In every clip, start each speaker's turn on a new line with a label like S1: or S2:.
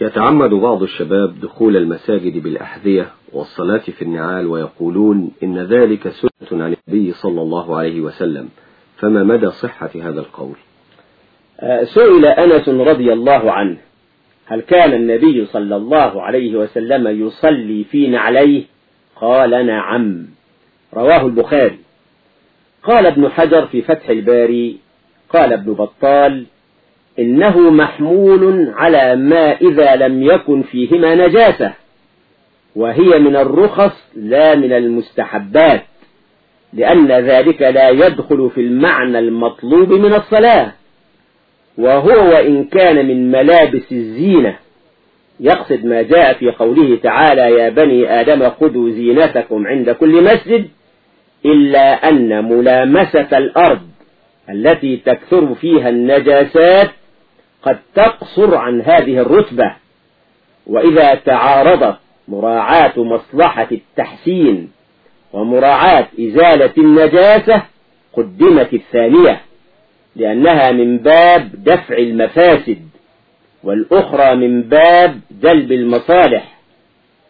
S1: يتعمد بعض الشباب دخول المساجد بالأحذية والصلاة في النعال ويقولون إن ذلك سنة عن النبي صلى الله عليه وسلم. فما مدى صحة هذا القول؟
S2: سئل أنس رضي الله عنه هل كان النبي صلى الله عليه وسلم يصلي في نعليه؟ قال نعم. رواه البخاري. قال ابن حجر في فتح الباري قال ابن بطال إنه محمول على ما إذا لم يكن فيهما نجاسة وهي من الرخص لا من المستحبات لأن ذلك لا يدخل في المعنى المطلوب من الصلاة وهو وإن كان من ملابس الزينة. يقصد ما جاء في قوله تعالى يا بني آدم خذوا زينتكم عند كل مسجد إلا أن ملامسة الأرض التي تكثر فيها النجاسات قد تقصر عن هذه الرتبة. وإذا تعارضت مراعاة مصلحة التحسين ومراعاة إزالة النجاسة قدمت الثانية لأنها من باب دفع المفاسد والأخرى من باب جلب المصالح.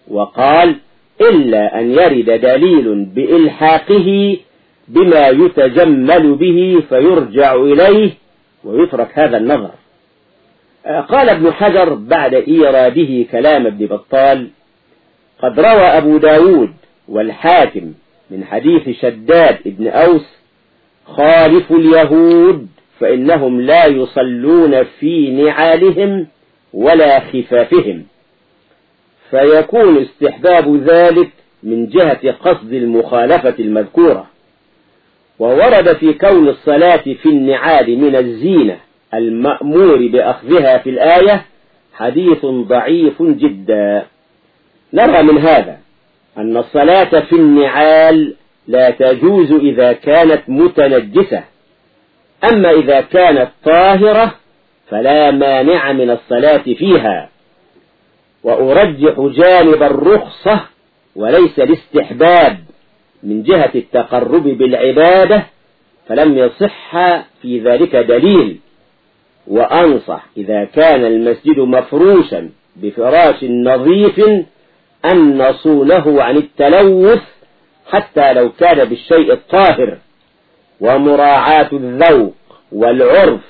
S2: وقال إلا أن يرد دليل بإلحاقه بما يتجمل به فيرجع إليه ويترك هذا النظر. قال ابن حجر بعد إيراده كلام ابن بطال قد روى أبو داود والحاكم من حديث شداد ابن أوس خالف اليهود فإنهم لا يصلون في نعالهم ولا خفافهم. فيكون استحباب ذلك من جهة قصد المخالفة المذكورة. وورد في كون الصلاة في النعال من الزينة المأمور بأخذها في الآية حديث ضعيف جدا. نرى من هذا أن الصلاة في النعال لا تجوز إذا كانت متنجسة. أما إذا كانت طاهرة فلا مانع من الصلاة فيها. وأرجح جانب الرخصة وليس الاستحباب من جهة التقرب بالعبادة فلم يصح في ذلك دليل. وأنصح إذا كان المسجد مفروشا بفراش نظيف أن نصونه عن التلوث حتى لو كان بالشيء الطاهر. ومراعاة الذوق والعرف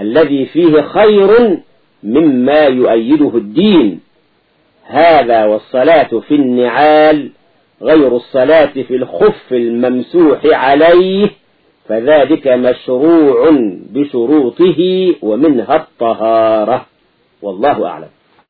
S2: الذي فيه خير مما يؤيده الدين. هذا والصلاة في النعال غير الصلاة في الخف الممسوح عليه فذلك مشروع بشروطه ومنها الطهارة. والله أعلم.